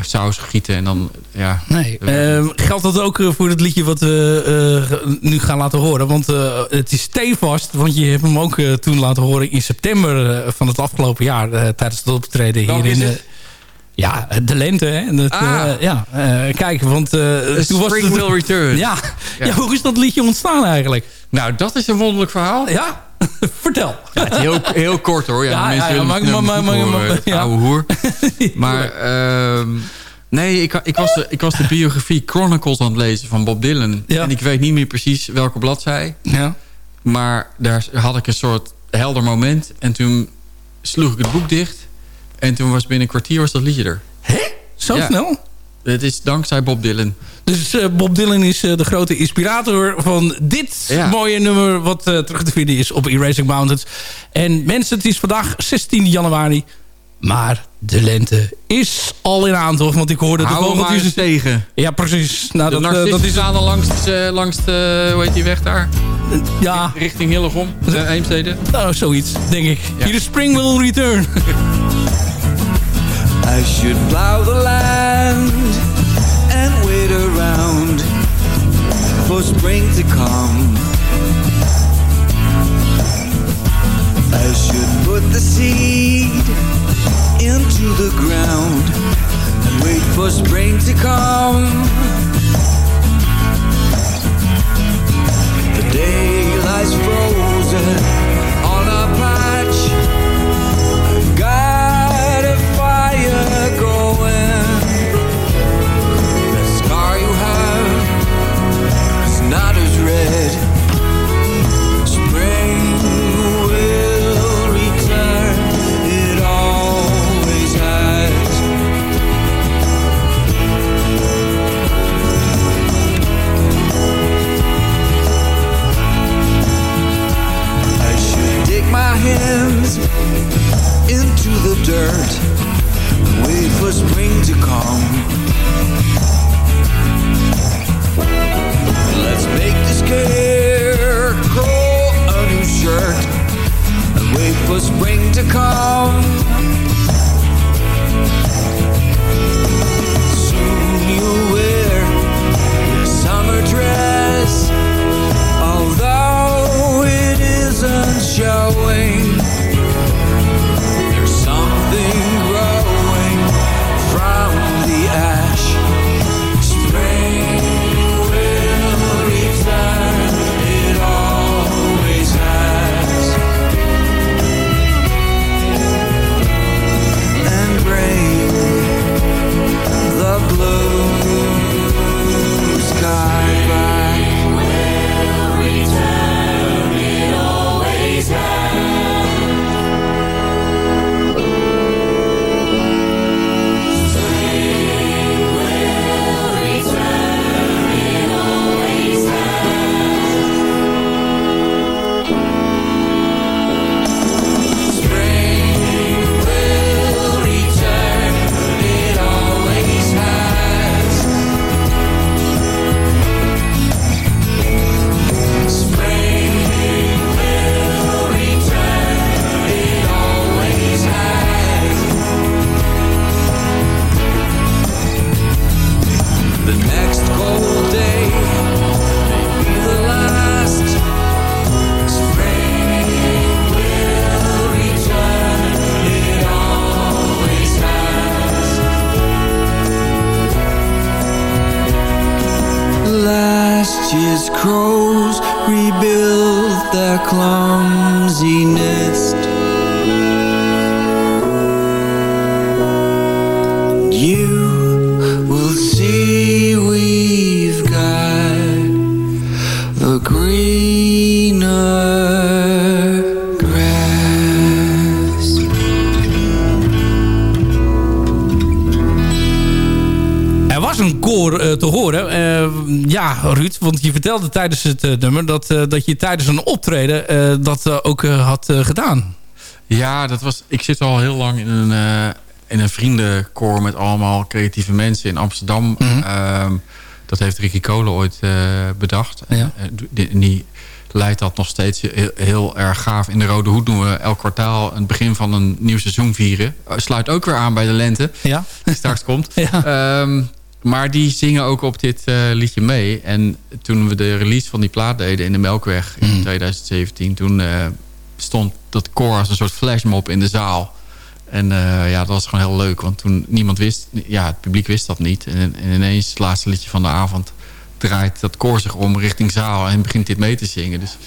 saus gieten en dan... Ja, Nee. Eh, geldt dat ook eh, voor het liedje wat we eh, nu gaan laten horen? Want eh, het is stevast, want je hebt hem ook eh, toen laten horen in september van het afgelopen jaar. tijdens het optreden hier in... het? Ja, de lente. Hè? Dat, Ah. eh, ja, eh, kijk, want uh, toen was het... Will Return. Ja. Ja. Ja. hoe is dat liedje ontstaan eigenlijk? Nou, dat is een wonderlijk verhaal. Ja, (laughs) vertel. Ja, het heel, heel kort hoor. Ja, Ja, maar- ja. oude hoer. (laughs) Maar ehm, nee, ik, ik, was de, ik was de biografie Chronicles aan het lezen van Bob Dylan. En ik weet niet meer precies welke bladzij. Ja. Maar daar had ik een soort helder moment. En toen sloeg ik het boek dicht. En toen was binnen een kwartier was dat liedje er. Zo Ja. snel? Het is dankzij Bob Dylan. Dus eh, Bob Dylan is eh, de grote inspirator van dit Ja. mooie nummer... wat eh, terug te vinden is op Erasing Mountains. En mensen, het is vandaag 16 januari. Maar de lente is al in aantocht. Want ik hoorde de Hou eens vogeltjes... tegen. Ja, precies. Nou, De dat, dat is... staan al langs, langs de, hoe heet die weg daar? Ja, Richting Hillegom, de Heemstede. nou, zoiets, denk ik. Ja. Hier is Spring Will Return. (laughs) I should plow the land and wait around for spring to come. I should put the seed into the ground and wait for spring to come. The day lies frozen Let's make this scarecrow a new shirt and wait for spring to come. Ja, Ruud, want je vertelde tijdens het eh, nummer... Dat, eh, dat je tijdens een optreden eh, dat ook had gedaan. Ja, dat was, ik zit al heel lang in een, in een vriendenkoor met allemaal creatieve mensen in Amsterdam. Mhm. Ehm, dat heeft Ricky Kolen ooit bedacht. Ja. Die, leidt dat nog steeds heel, heel erg gaaf. In de Rode Hoed doen we elk kwartaal het begin van een nieuw seizoen vieren. Sluit ook weer aan bij de lente, Ja? die straks komt. (laughs) Ja. Ehm, maar die zingen ook op dit eh, liedje mee. En toen we de release van die plaat deden in de Melkweg in Mhm. 2017... toen eh, stond dat koor als een soort flashmob in de zaal. En eh, ja, dat was gewoon heel leuk. Want toen niemand wist... Ja, het publiek wist dat niet. En, en ineens, het laatste liedje van de avond... draait dat koor zich om richting zaal... en begint dit mee te zingen. Dus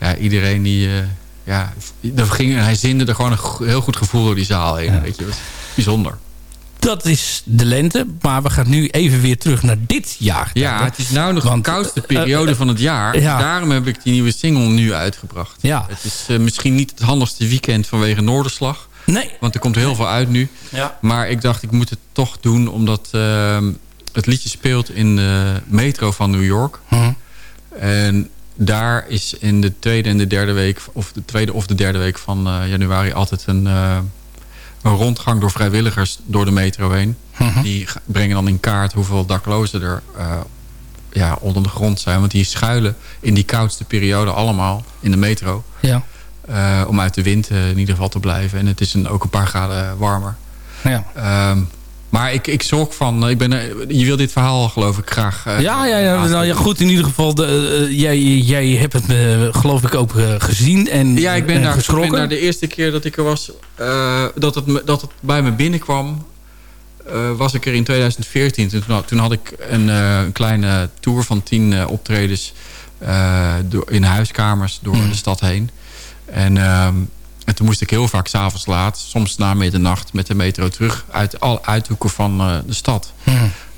ja, iedereen die... ja, ging, hij zinde er gewoon een heel goed gevoel door die zaal heen. Weet je, dat was bijzonder. Dat is de lente. Maar we gaan nu even weer terug naar dit jaar. Ja, het is nou nog Want, de koudste eh, periode eh, van het jaar. ja. Daarom heb ik die nieuwe single nu uitgebracht. Ja. Het is eh, misschien niet het handigste weekend vanwege Noorderslag. Nee. Want er komt heel veel uit nu. Ja. Maar ik dacht, ik moet het toch doen. Omdat ehm, het liedje speelt in de metro van New York. Hm. En daar is in de tweede en de derde week... of de tweede of de derde week van januari... altijd een, een rondgang door vrijwilligers door de metro heen. Mhm. Die brengen dan in kaart hoeveel daklozen er eh, ja, onder de grond zijn. Want die schuilen in die koudste periode allemaal in de metro. Ja. eh, om uit de wind eh, in ieder geval te blijven. En het is een, ook een paar graden warmer. Ja. Ehm, maar ik, ik zorg van... Ik ben, eh, je wil dit verhaal geloof ik graag... eh, Ja, ja, ja, nou, ja, goed. In ieder geval, de, eh, jij, jij hebt het eh, geloof ik ook eh, gezien en Ja, ik ben, en daar, ik geschrokken. ben daar de eerste keer dat ik er was... eh, dat, het, dat het bij me binnenkwam... eh, was ik er in 2014. Toen, had- toen had ik een, eh, een kleine tour van tien eh, optredens... eh, door, in huiskamers door Mm. de stad heen. En, ehm, en toen moest ik heel vaak s'avonds laat... soms na middernacht met de metro terug... uit alle uithoeken van eh, de stad. Hm.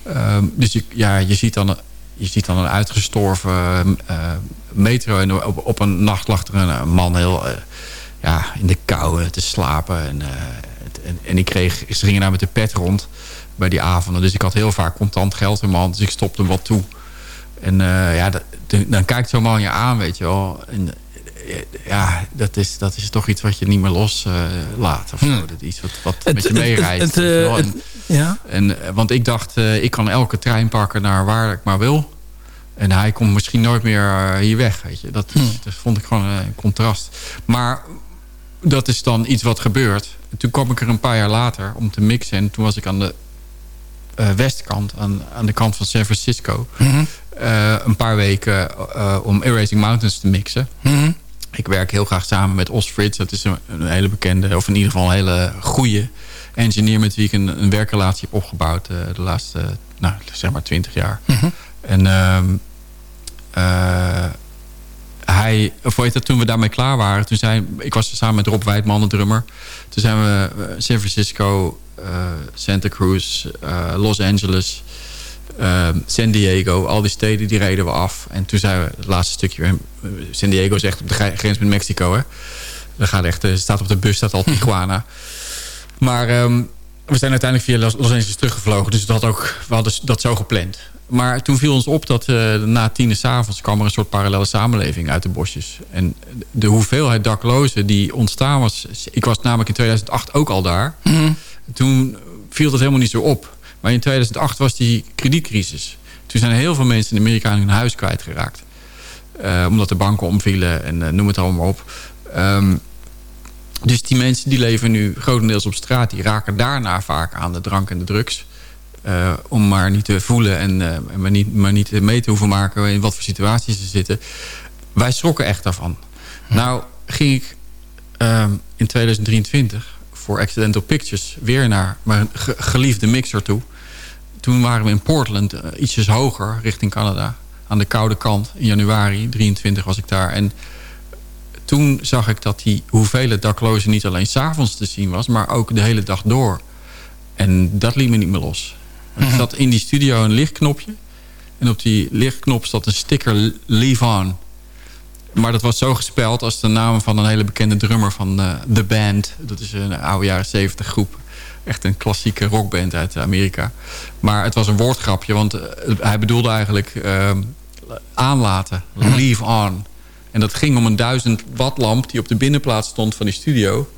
Ehm, dus je, ja, je, ziet dan, een- je ziet dan een uitgestorven eh, metro. En op, op een nacht lag er een, man heel eh, ja, in de kou te slapen. En, en, en ik kreeg, ze gingen daar met de pet rond bij die avonden. Dus ik had heel vaak contant geld in mijn hand. Dus ik stopte hem wat toe. En ja, dat, dan kijkt zo'n man je aan, weet je wel. En, ja, dat is, dat is toch iets wat je niet meer los eh, laat. Of. Hmm. Iets wat, wat Het- met je meereist. En- Ja. en, eh, want ik dacht, eh, ik kan elke trein pakken naar waar ik maar wil. En hij komt misschien nooit meer eh, hier weg. Weet je. Dat, Hmm. dat vond ik gewoon eh, een contrast. Maar dat is dan iets wat gebeurt. Toen kwam ik er een paar jaar later om te mixen. En toen was ik aan de eh, westkant, aan, aan de kant van San Francisco. eh, een paar weken eh, om Erasing Mountains te mixen. Ik werk heel graag samen met Os Frits. Dat is een, een hele bekende, of in ieder geval een hele goede engineer... met wie ik een, een werkrelatie heb opgebouwd eh, de laatste, nou, zeg maar twintig jaar. En ehm, eh, hij, of weet dat, toen we daarmee klaar waren... Toen zijn, ik was er samen met Rob Wijdman, de drummer. Toen zijn we eh, San Francisco, Santa Cruz, Los Angeles... eh, San Diego, al die steden die reden we af. En toen zijn we het laatste stukje... weer- San Diego is echt op de gre- grens met Mexico, hè. Daar gaat echt, eh, staat op de bus, staat al (laughs) Tijuana. Maar ehm, we zijn uiteindelijk via Los Angeles teruggevlogen. Dus dat ook, we hadden dat zo gepland. Maar toen viel ons op dat eh, na tien avonds kwam er een soort parallele samenleving uit de bosjes. En de hoeveelheid daklozen die ontstaan was... Ik was namelijk in 2008 ook al daar. Toen viel dat helemaal niet zo op. Maar in 2008 was die kredietcrisis. Toen zijn heel veel mensen in Amerika hun huis kwijtgeraakt. Eh, omdat de banken omvielen en eh, noem het allemaal op. Ehm, dus die mensen die leven nu grotendeels op straat. Die raken daarna vaak aan de drank en de drugs. Eh, om maar niet te voelen en maar, niet, maar niet mee te hoeven maken... in wat voor situaties ze zitten. Wij schrokken echt daarvan. Nou ging ik ehm, in 2023 voor Accidental Pictures... weer naar mijn ge- geliefde mixer toe. Toen waren we in Portland, eh, ietsjes hoger, richting Canada. Aan de koude kant. In januari, 23 was ik daar. En toen zag ik dat die hoeveelheid daklozen niet alleen s'avonds te zien was... maar ook de hele dag door. En dat liet me niet meer los. Er zat in die studio een lichtknopje. En op die lichtknop zat een sticker Leave On. Maar dat was zo gespeld als de naam van een hele bekende drummer van eh, The Band. Dat is een oude jaren 70 groep. Echt een klassieke rockband uit Amerika. Maar het was een woordgrapje, want eh, hij bedoelde eigenlijk ehm, aanlaten. Leave on. En dat ging om een 1000 watt lamp die op de binnenplaats stond van die studio.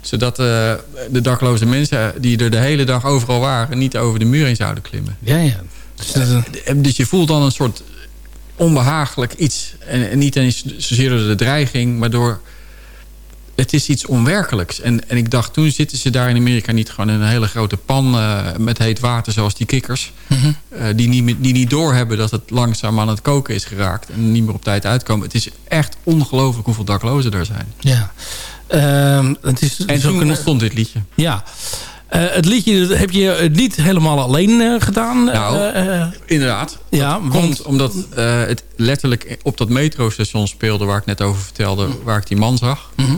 Zodat eh, de dakloze mensen die er de hele dag overal waren... niet over de muur heen zouden klimmen. Ja, ja. Dus dat, eh, Dus je voelt dan een soort onbehagelijk iets. En, en niet eens zozeer door de dreiging, maar door... Het is iets onwerkelijks. En, en ik dacht, toen zitten ze daar in Amerika niet gewoon in een hele grote pan eh, met heet water, zoals die kikkers. eh, die, niet, die niet doorhebben dat het langzaam aan het koken is geraakt. En niet meer op tijd uitkomen. Het is echt ongelooflijk hoeveel daklozen er zijn. ja. Ehm, het is, En zo ontstond dit liedje. Ja. Eh, het liedje dat heb je eh, niet helemaal alleen gedaan. Nou, Inderdaad. ja, want... Komt omdat het letterlijk op dat metrostation speelde... waar ik net over vertelde, waar ik die man zag. Mhm.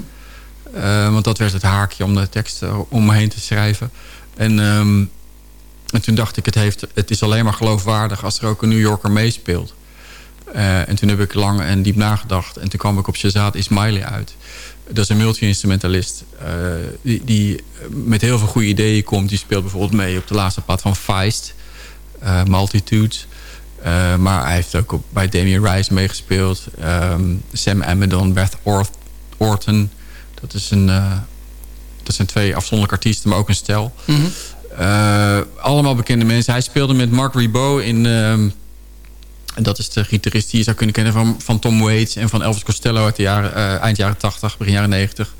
Eh, want dat werd het haakje om de tekst eh, om me heen te schrijven. En, ehm, en toen dacht ik, het, heeft, het is alleen maar geloofwaardig... als er ook een New Yorker meespeelt. Eh, en toen heb ik lang en diep nagedacht. En toen kwam ik op Shazad Ismaili uit. Dat is een multi-instrumentalist. die, met heel veel goede ideeën komt. Die speelt bijvoorbeeld mee op de laatste pad van Feist. eh, Multitudes. Maar hij heeft ook bij Damien Rice meegespeeld. Ehm, Sam Amidon, Beth Orton. Dat, is een, eh, dat zijn twee afzonderlijke artiesten, maar ook een stel. Eh, allemaal bekende mensen. Hij speelde met Mark Ribot in... ehm, en dat is de gitarist die je zou kunnen kennen van, van Tom Waits... en van Elvis Costello uit de jaren, eh, eind jaren 80, begin jaren 90.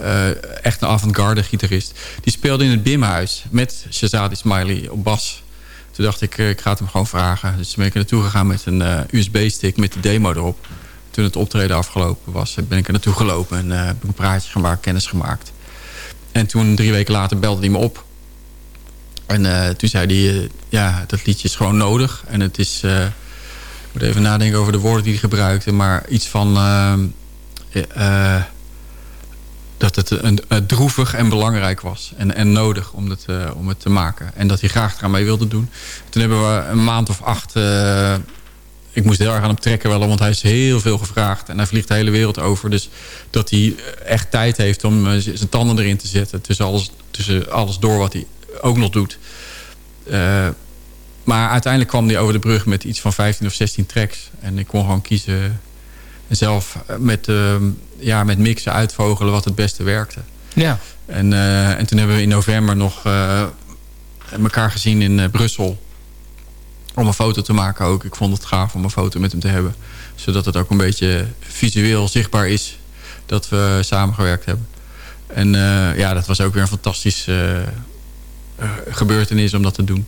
Eh, echt een avant-garde gitarist. Die speelde in het Bimhuis met Shazadi Smiley op bas. Toen dacht ik, ik ga het hem gewoon vragen. Dus toen ben ik er naartoe gegaan met een USB-stick met de demo erop. Toen het optreden afgelopen was, ben ik er naartoe gelopen... en eh, heb een praatje gemaakt, kennis gemaakt. En toen, drie weken later, belde hij me op. En eh, toen zei hij, eh, ja, dat liedje is gewoon nodig. En het is... eh, ik moet even nadenken over de woorden die hij gebruikte. Maar iets van... eh, eh, dat het een, eh, droevig en belangrijk was. En, en nodig om het, eh, om het te maken. En dat hij graag eraan mee wilde doen. Toen hebben we een maand of acht... eh, ik moest heel erg aan hem trekken wel, want hij is heel veel gevraagd. En hij vliegt de hele wereld over. Dus dat hij echt tijd heeft om eh, zijn tanden erin te zetten. Tussen alles, tussen alles door wat hij ook nog doet. Eh, maar uiteindelijk kwam hij over de brug met iets van 15 of 16 tracks. En ik kon gewoon kiezen en zelf eh, met, ehm, ja, met mixen uitvogelen wat het beste werkte. ja. En, eh, en toen hebben we in november nog eh, elkaar gezien in eh, Brussel. Om een foto te maken ook. Ik vond het gaaf om een foto met hem te hebben. Zodat het ook een beetje visueel zichtbaar is. dat we samengewerkt hebben. En eh, ja, dat was ook weer een fantastische eh, gebeurtenis om dat te doen.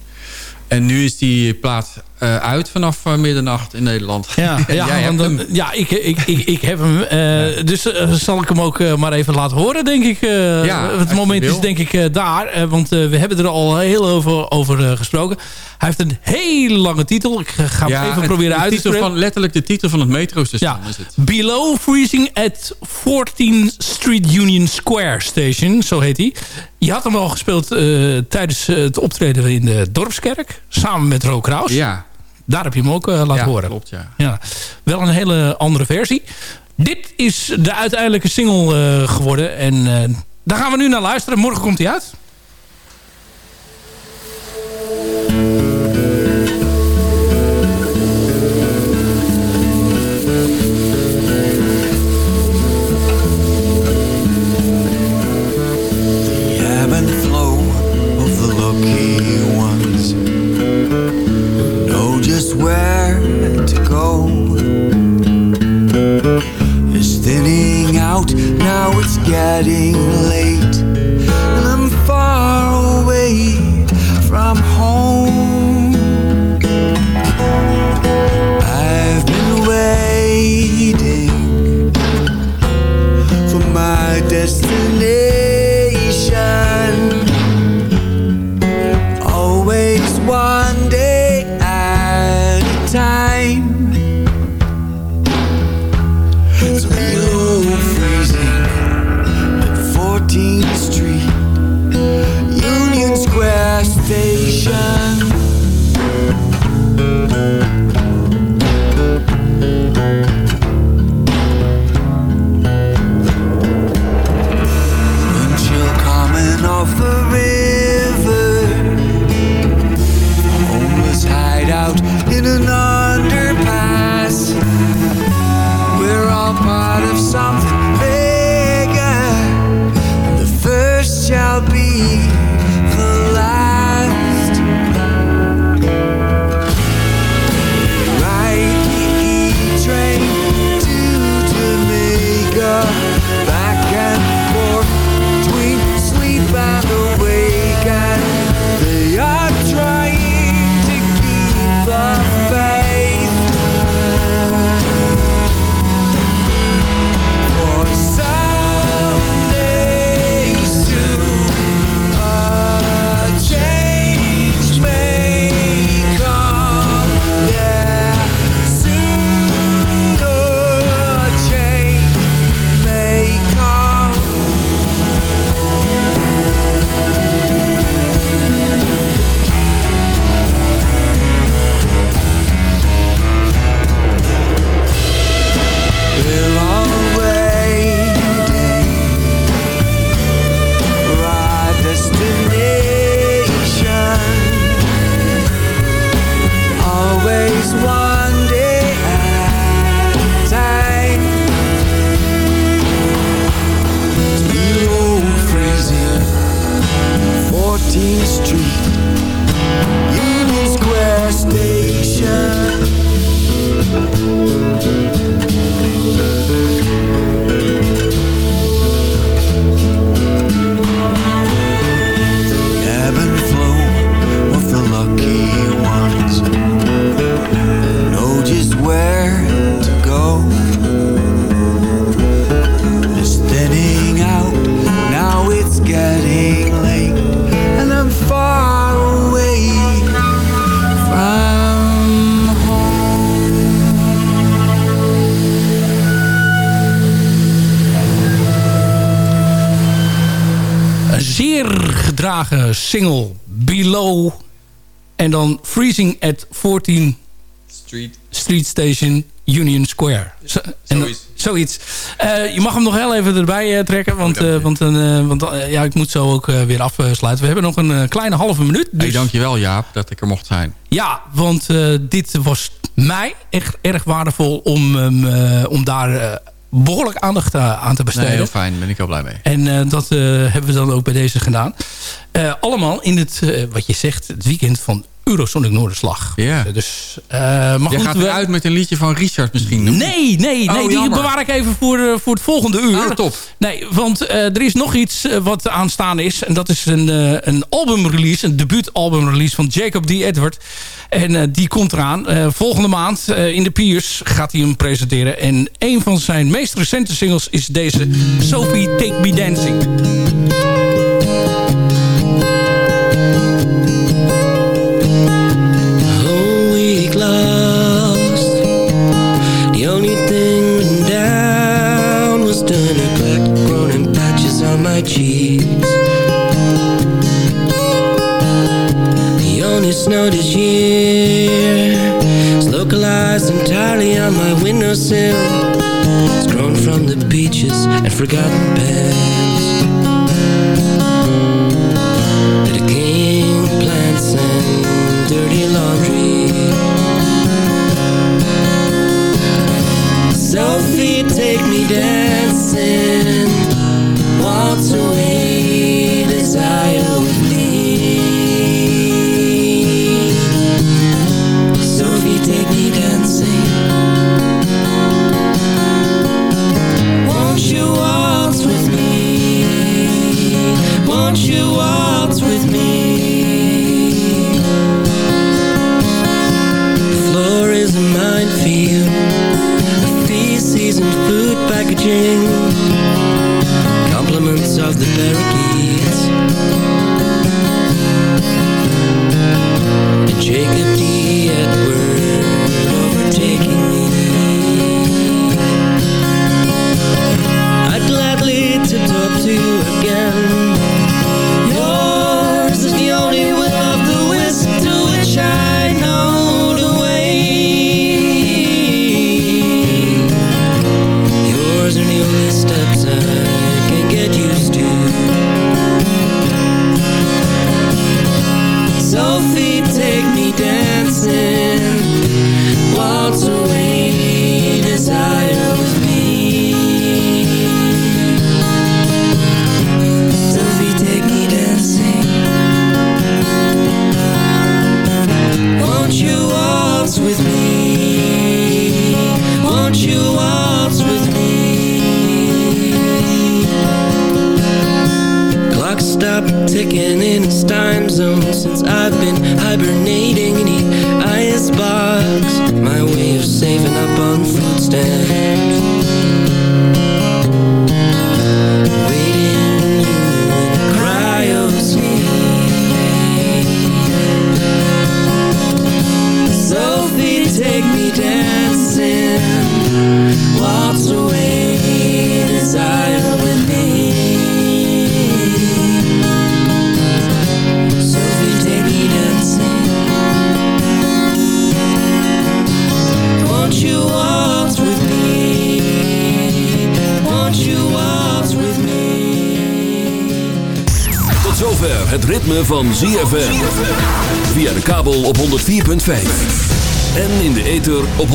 En nu is die plaat eh, uit vanaf uh, middernacht in Nederland. Ja, (laughs) ja, hem. ja ik, ik, ik, ik heb hem. eh, Dus eh, zal ik hem ook eh, maar even laten horen, denk ik. eh. Ja, het moment is denk ik eh, daar. eh, want eh, we hebben er al heel over, over eh, gesproken. Hij heeft een hele lange titel. Ik eh, ga hem even het- proberen uit te titel spreken. van Letterlijk de titel van het metrostation Ja, is het. Below Freezing at 14th Street Union Square Station, zo heet hij. Je had hem al gespeeld eh, tijdens eh, het optreden in de Dorpskerk. Samen met Ro Kraus. Ja, Daar heb je hem ook eh, laten ja horen. klopt ja. Ja, wel een hele andere versie. Dit is de uiteindelijke single eh, geworden. En eh, daar gaan we nu naar luisteren. Morgen komt hij uit. Where to go is thinning out. Now it's getting late, Square Station. Single. Below. En dan Freezing at 14 Street. Street Station Union Square. Zo, en Zoiets. zoiets. Eh, je mag hem nog heel even erbij eh, trekken. Want, eh, want, eh, want ja, ik moet zo ook eh, weer afsluiten. We hebben nog een kleine halve minuut. Hey, Dus, dankjewel Jaap dat ik er mocht zijn. Ja, want eh, dit was mij echt erg waardevol om, hem, eh, om daar eh, behoorlijk aandacht aan te Nee, besteden. heel fijn, ben ik heel blij mee. En eh, dat eh, hebben we dan ook bij deze gedaan. Eh, allemaal in het, eh, wat je zegt, het weekend van Eurosonic Noorderslag. Ja. Dus, uh, maar Jij goed, gaat we- eruit met een liedje van Richard misschien. Nee, nee, nee. Oh, die jammer. bewaar ik even voor, eh, voor het volgende uur. Ah, top. (laughs) Nee, want eh, er is nog iets eh, wat aanstaan is. En dat is een, eh, een albumrelease, een debuutalbumrelease van Jacob D. Edward. En eh, die komt eraan. Eh, volgende maand eh, in de Piers gaat hij hem presenteren. En een van zijn meest recente singles is deze Sophie Take Me Dancing. Cheeks. The only snow this year is localized entirely on my windowsill. It's grown from the beaches and forgotten. The decaying plants and dirty laundry. Sophie, take me dancing. Food. Compliments of the parakeets. And Jacob van ZFM. Via de kabel op 104.5. En in de ether op 106.9.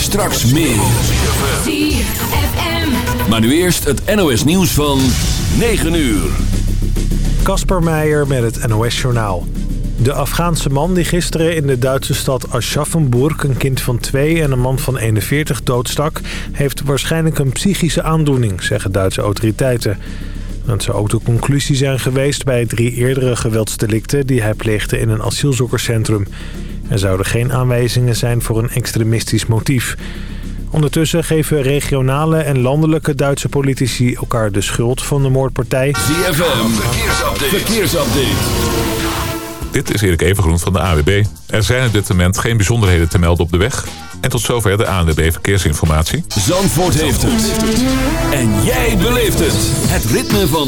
Straks meer. Maar nu eerst het NOS nieuws van 9 uur. Kasper Meijer met het NOS-journaal. De Afghaanse man die gisteren in de Duitse stad Aschaffenburg... een kind van twee en een man van 41 doodstak... heeft waarschijnlijk een psychische aandoening, zeggen Duitse autoriteiten. Dat zou ook de conclusie zijn geweest bij drie eerdere geweldsdelicten... die hij pleegde in een asielzoekerscentrum. Er zouden geen aanwijzingen zijn voor een extremistisch motief. Ondertussen geven regionale en landelijke Duitse politici elkaar de schuld van de moordpartij... ZFM, verkeersupdate. verkeersupdate. Dit is Erik Evengroen van de AWB. Er zijn op dit moment geen bijzonderheden te melden op de weg. En tot zover de ANWB Verkeersinformatie. Zandvoort heeft het. En jij beleeft het. Het ritme van